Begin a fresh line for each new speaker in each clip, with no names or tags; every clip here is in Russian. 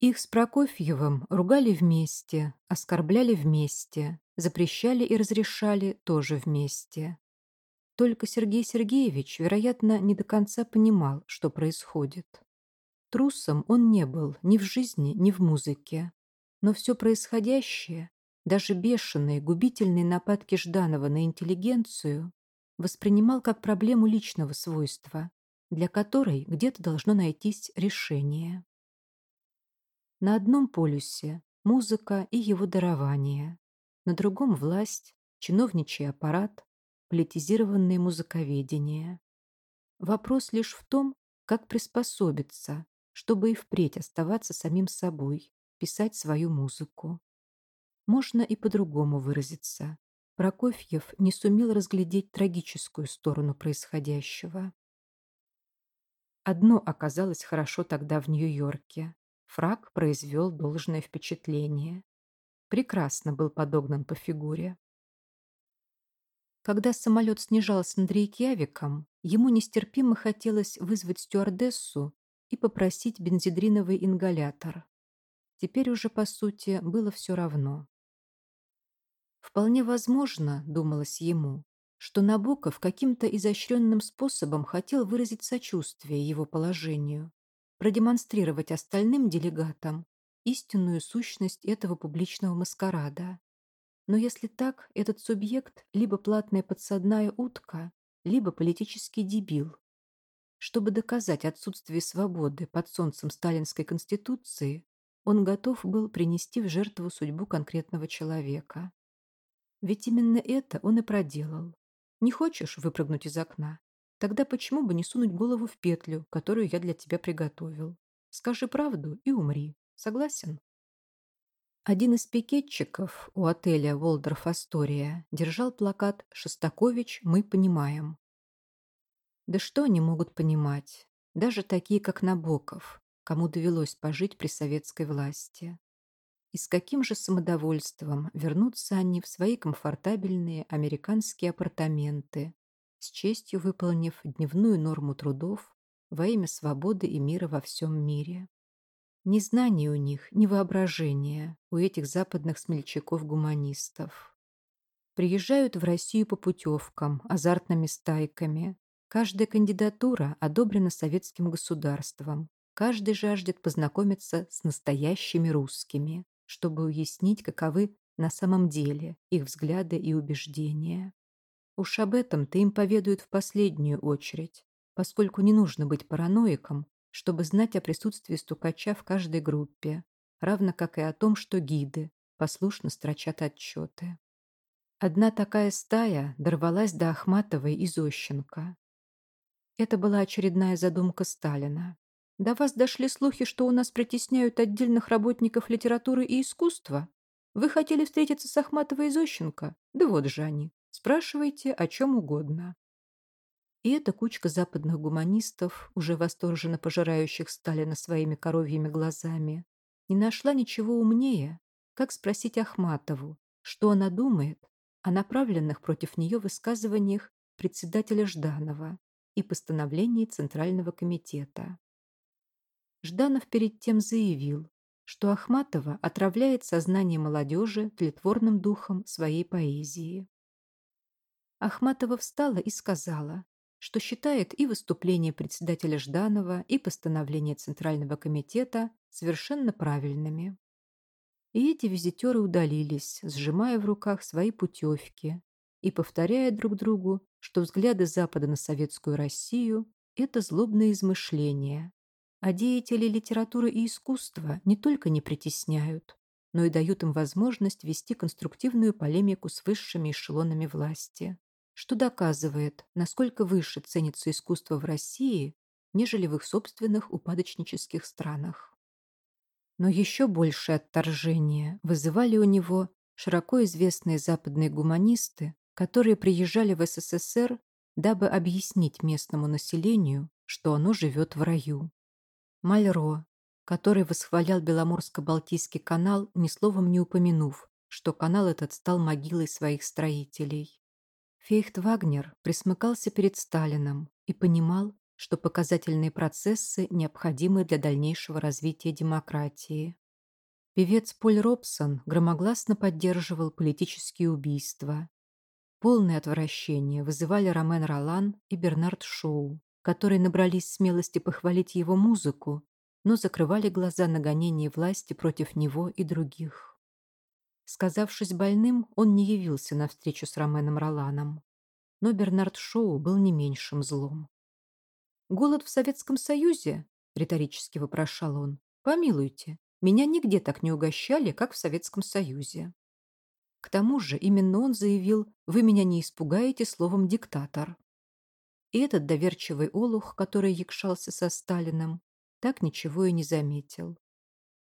Их с Прокофьевым ругали вместе, оскорбляли вместе, запрещали и разрешали тоже вместе. Только Сергей Сергеевич, вероятно, не до конца понимал, что происходит. Трусом он не был ни в жизни, ни в музыке. Но все происходящее, даже бешеные, губительные нападки Жданова на интеллигенцию, воспринимал как проблему личного свойства, для которой где-то должно найтись решение. На одном полюсе – музыка и его дарование, на другом – власть, чиновничий аппарат, политизированное музыковедение. Вопрос лишь в том, как приспособиться, чтобы и впредь оставаться самим собой, писать свою музыку. Можно и по-другому выразиться. Прокофьев не сумел разглядеть трагическую сторону происходящего. Одно оказалось хорошо тогда в Нью-Йорке. Фраг произвел должное впечатление. Прекрасно был подогнан по фигуре. Когда самолет снижался над Рейкьявиком, ему нестерпимо хотелось вызвать стюардессу и попросить бензидриновый ингалятор. Теперь уже, по сути, было все равно. Вполне возможно, думалось ему, что Набоков каким-то изощренным способом хотел выразить сочувствие его положению продемонстрировать остальным делегатам истинную сущность этого публичного маскарада. Но если так, этот субъект либо платная подсадная утка, либо политический дебил. Чтобы доказать отсутствие свободы под солнцем сталинской конституции, он готов был принести в жертву судьбу конкретного человека. Ведь именно это он и проделал. Не хочешь выпрыгнуть из окна? Тогда почему бы не сунуть голову в петлю, которую я для тебя приготовил? Скажи правду и умри. Согласен?» Один из пикетчиков у отеля «Волдорф Астория» держал плакат «Шостакович, мы понимаем». Да что они могут понимать? Даже такие, как Набоков, кому довелось пожить при советской власти. И с каким же самодовольством вернутся они в свои комфортабельные американские апартаменты, с честью выполнив дневную норму трудов во имя свободы и мира во всем мире. Ни знаний у них, ни воображения у этих западных смельчаков-гуманистов. Приезжают в Россию по путевкам, азартными стайками. Каждая кандидатура одобрена советским государством. Каждый жаждет познакомиться с настоящими русскими, чтобы уяснить, каковы на самом деле их взгляды и убеждения. Уж об этом ты им поведают в последнюю очередь, поскольку не нужно быть параноиком, чтобы знать о присутствии стукача в каждой группе, равно как и о том, что гиды послушно строчат отчеты. Одна такая стая дорвалась до Ахматовой и Зощенко. Это была очередная задумка Сталина. До вас дошли слухи, что у нас притесняют отдельных работников литературы и искусства? Вы хотели встретиться с Ахматовой и Зощенко? Да вот же они. Спрашивайте, о чем угодно. И эта кучка западных гуманистов, уже восторженно пожирающих Сталина своими коровьими глазами, не нашла ничего умнее, как спросить Ахматову, что она думает о направленных против нее высказываниях председателя Жданова и постановлении Центрального комитета. Жданов перед тем заявил, что Ахматова отравляет сознание молодежи тлетворным духом своей поэзии. Ахматова встала и сказала, что считает и выступление председателя Жданова, и постановление Центрального комитета совершенно правильными. И эти визитеры удалились, сжимая в руках свои путевки и повторяя друг другу, что взгляды Запада на советскую Россию – это злобное измышление, а деятели литературы и искусства не только не притесняют, но и дают им возможность вести конструктивную полемику с высшими эшелонами власти что доказывает, насколько выше ценится искусство в России, нежели в их собственных упадочнических странах. Но еще большее отторжение вызывали у него широко известные западные гуманисты, которые приезжали в СССР, дабы объяснить местному населению, что оно живет в раю. Мальро, который восхвалял Беломорско-Балтийский канал, ни словом не упомянув, что канал этот стал могилой своих строителей. Фейхт Вагнер присмыкался перед Сталином и понимал, что показательные процессы необходимы для дальнейшего развития демократии. Певец Поль Робсон громогласно поддерживал политические убийства. Полное отвращение вызывали Ромен Ролан и Бернард Шоу, которые набрались смелости похвалить его музыку, но закрывали глаза на гонение власти против него и других. Сказавшись больным, он не явился на встречу с Роменом Роланом. Но Бернард Шоу был не меньшим злом. «Голод в Советском Союзе?» — риторически вопрошал он. «Помилуйте, меня нигде так не угощали, как в Советском Союзе». К тому же именно он заявил «Вы меня не испугаете словом «диктатор». И этот доверчивый олух, который якшался со Сталиным, так ничего и не заметил.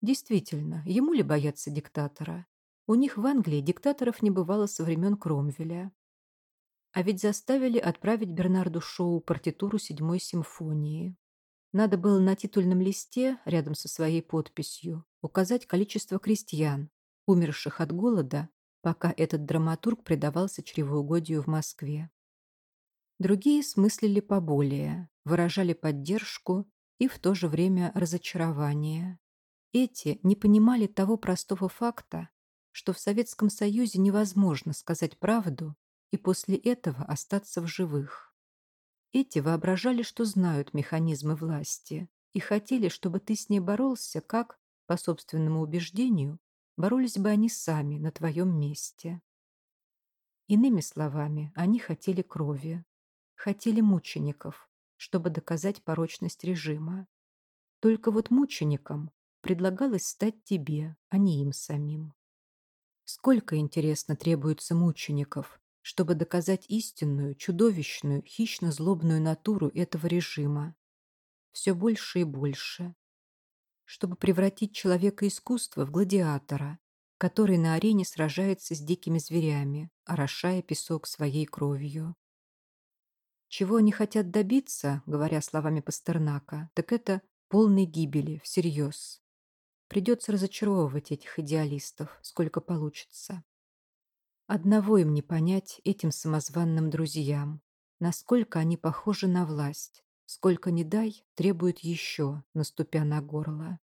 Действительно, ему ли бояться диктатора? У них в Англии диктаторов не бывало со времен Кромвеля. А ведь заставили отправить Бернарду Шоу партитуру седьмой симфонии. Надо было на титульном листе, рядом со своей подписью, указать количество крестьян, умерших от голода, пока этот драматург предавался чревоугодию в Москве. Другие смыслили поболее, выражали поддержку и в то же время разочарование. Эти не понимали того простого факта, что в Советском Союзе невозможно сказать правду и после этого остаться в живых. Эти воображали, что знают механизмы власти и хотели, чтобы ты с ней боролся, как, по собственному убеждению, боролись бы они сами на твоем месте. Иными словами, они хотели крови, хотели мучеников, чтобы доказать порочность режима. Только вот мученикам предлагалось стать тебе, а не им самим. Сколько, интересно, требуется мучеников, чтобы доказать истинную, чудовищную, хищно-злобную натуру этого режима. Все больше и больше. Чтобы превратить человека искусства в гладиатора, который на арене сражается с дикими зверями, орошая песок своей кровью. Чего они хотят добиться, говоря словами Пастернака, так это полной гибели, всерьез. Придется разочаровывать этих идеалистов, сколько получится. Одного им не понять, этим самозванным друзьям, насколько они похожи на власть, сколько не дай, требуют еще, наступя на горло.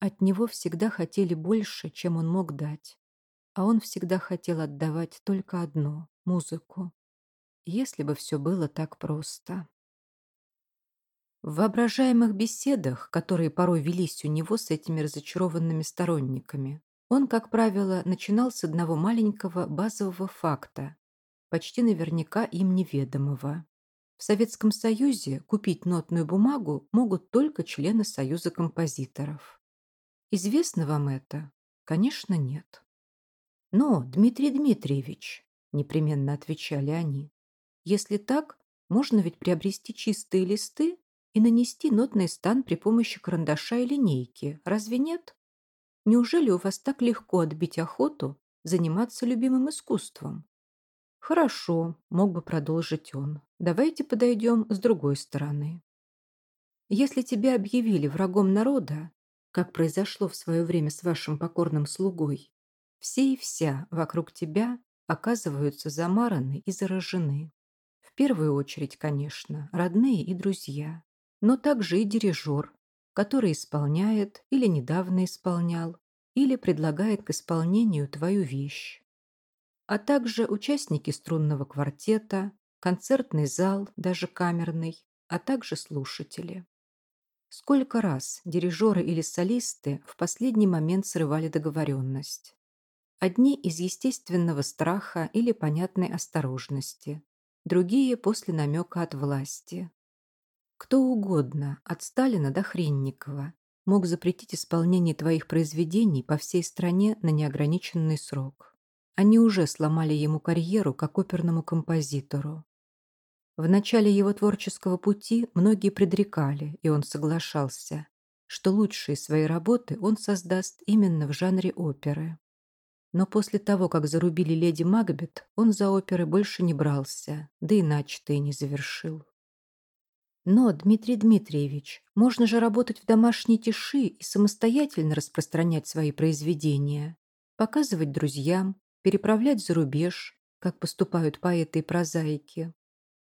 От него всегда хотели больше, чем он мог дать, а он всегда хотел отдавать только одно — музыку. Если бы все было так просто. В воображаемых беседах, которые порой велись у него с этими разочарованными сторонниками, он, как правило, начинал с одного маленького базового факта, почти наверняка им неведомого. В Советском Союзе купить нотную бумагу могут только члены Союза композиторов. Известно вам это? Конечно, нет. Но, Дмитрий Дмитриевич, непременно отвечали они, если так, можно ведь приобрести чистые листы и нанести нотный стан при помощи карандаша и линейки, разве нет? Неужели у вас так легко отбить охоту заниматься любимым искусством? Хорошо, мог бы продолжить он. Давайте подойдем с другой стороны. Если тебя объявили врагом народа, как произошло в свое время с вашим покорным слугой, все и вся вокруг тебя оказываются замараны и заражены. В первую очередь, конечно, родные и друзья но также и дирижер, который исполняет или недавно исполнял, или предлагает к исполнению твою вещь. А также участники струнного квартета, концертный зал, даже камерный, а также слушатели. Сколько раз дирижеры или солисты в последний момент срывали договоренность? Одни из естественного страха или понятной осторожности, другие после намека от власти, кто угодно, от Сталина до Хренникова, мог запретить исполнение твоих произведений по всей стране на неограниченный срок. Они уже сломали ему карьеру как оперному композитору. В начале его творческого пути многие предрекали, и он соглашался, что лучшие свои работы он создаст именно в жанре оперы. Но после того, как зарубили леди Магбет, он за оперы больше не брался, да и начатое не завершил. Но, Дмитрий Дмитриевич, можно же работать в домашней тиши и самостоятельно распространять свои произведения, показывать друзьям, переправлять за рубеж, как поступают поэты и прозаики.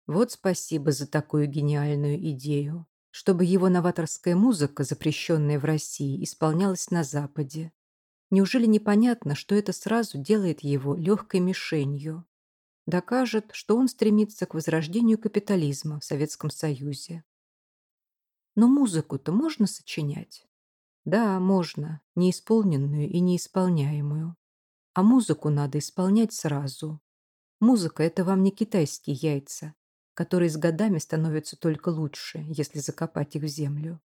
Вот спасибо за такую гениальную идею, чтобы его новаторская музыка, запрещенная в России, исполнялась на Западе. Неужели непонятно, что это сразу делает его легкой мишенью? докажет, что он стремится к возрождению капитализма в Советском Союзе. Но музыку-то можно сочинять? Да, можно, неисполненную и неисполняемую. А музыку надо исполнять сразу. Музыка – это вам не китайские яйца, которые с годами становятся только лучше, если закопать их в землю.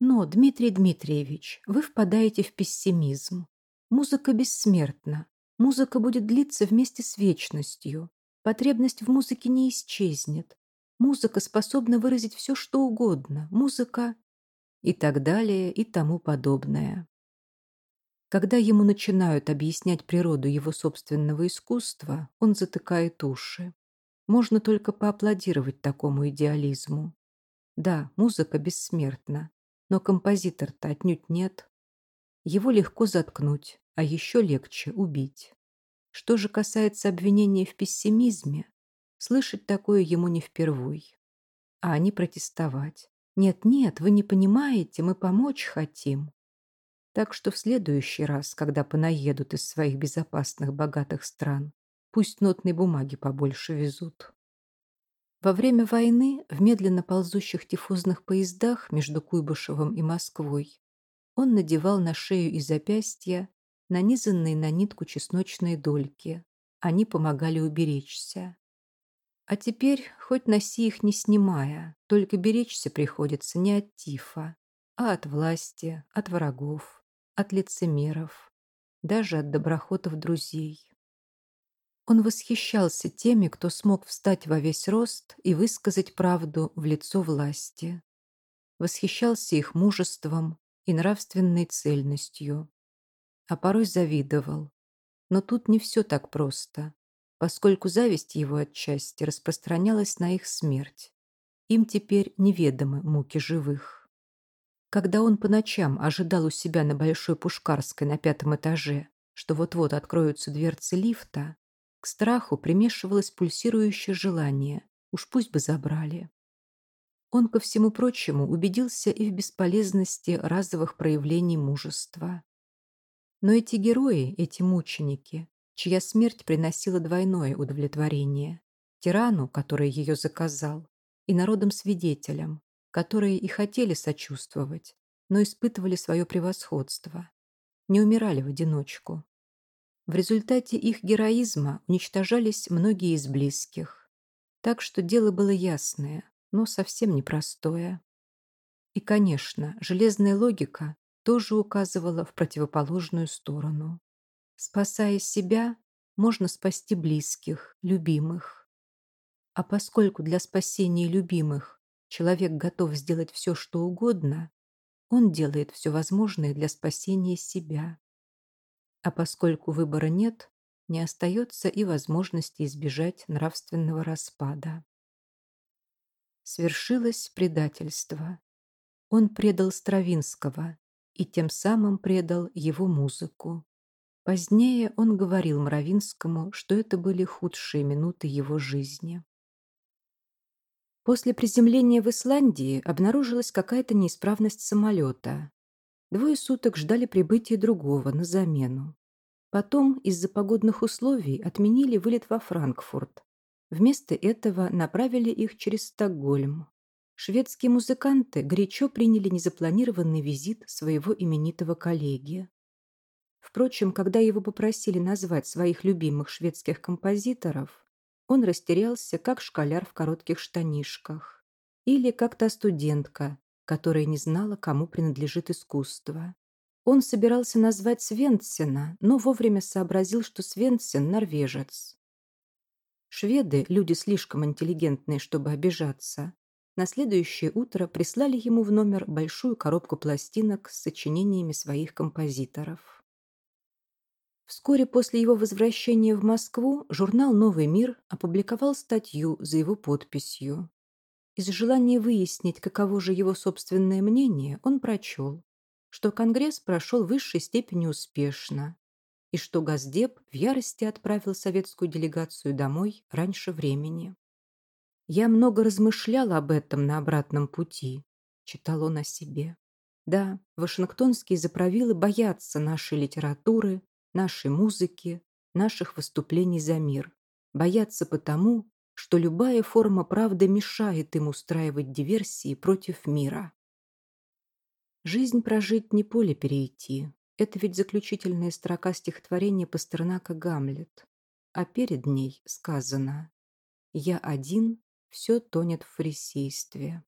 Но, Дмитрий Дмитриевич, вы впадаете в пессимизм. Музыка бессмертна. Музыка будет длиться вместе с вечностью. Потребность в музыке не исчезнет. Музыка способна выразить все, что угодно. Музыка и так далее и тому подобное. Когда ему начинают объяснять природу его собственного искусства, он затыкает уши. Можно только поаплодировать такому идеализму. Да, музыка бессмертна, но композитор-то отнюдь нет. Его легко заткнуть, а еще легче убить. Что же касается обвинения в пессимизме, слышать такое ему не впервой. А они протестовать. «Нет-нет, вы не понимаете, мы помочь хотим». Так что в следующий раз, когда понаедут из своих безопасных богатых стран, пусть нотной бумаги побольше везут. Во время войны в медленно ползущих тифозных поездах между Куйбышевым и Москвой он надевал на шею и запястья нанизанные на нитку чесночные дольки. Они помогали уберечься. А теперь хоть носи их не снимая, только беречься приходится не от тифа, а от власти, от врагов, от лицемеров, даже от доброхотов друзей. Он восхищался теми, кто смог встать во весь рост и высказать правду в лицо власти. Восхищался их мужеством и нравственной цельностью а порой завидовал. Но тут не все так просто, поскольку зависть его отчасти распространялась на их смерть. Им теперь неведомы муки живых. Когда он по ночам ожидал у себя на Большой Пушкарской на пятом этаже, что вот-вот откроются дверцы лифта, к страху примешивалось пульсирующее желание, уж пусть бы забрали. Он, ко всему прочему, убедился и в бесполезности разовых проявлений мужества. Но эти герои, эти мученики, чья смерть приносила двойное удовлетворение тирану, который ее заказал, и народам-свидетелям, которые и хотели сочувствовать, но испытывали свое превосходство, не умирали в одиночку. В результате их героизма уничтожались многие из близких. Так что дело было ясное, но совсем непростое. И, конечно, железная логика тоже указывала в противоположную сторону. Спасая себя, можно спасти близких, любимых. А поскольку для спасения любимых человек готов сделать все, что угодно, он делает все возможное для спасения себя. А поскольку выбора нет, не остается и возможности избежать нравственного распада. Свершилось предательство. Он предал Стравинского, и тем самым предал его музыку. Позднее он говорил Мравинскому, что это были худшие минуты его жизни. После приземления в Исландии обнаружилась какая-то неисправность самолета. Двое суток ждали прибытия другого на замену. Потом из-за погодных условий отменили вылет во Франкфурт. Вместо этого направили их через Стокгольм шведские музыканты горячо приняли незапланированный визит своего именитого коллеги. Впрочем, когда его попросили назвать своих любимых шведских композиторов, он растерялся, как школяр в коротких штанишках, или как та студентка, которая не знала, кому принадлежит искусство. Он собирался назвать Свенсена, но вовремя сообразил, что Свенсен – норвежец. Шведы – люди слишком интеллигентные, чтобы обижаться, на следующее утро прислали ему в номер большую коробку пластинок с сочинениями своих композиторов. Вскоре после его возвращения в Москву журнал «Новый мир» опубликовал статью за его подписью. Из желания выяснить, каково же его собственное мнение, он прочел, что Конгресс прошел в высшей степени успешно и что Газдеп в ярости отправил советскую делегацию домой раньше времени. Я много размышлял об этом на обратном пути. Читал он о себе. Да, вашингтонские заправилы боятся нашей литературы, нашей музыки, наших выступлений за мир. Боятся потому, что любая форма правды мешает им устраивать диверсии против мира. Жизнь прожить не поле перейти. Это ведь заключительная строка стихотворения Пастернака «Гамлет». А перед ней сказано «Я один все тонет в фарисействе.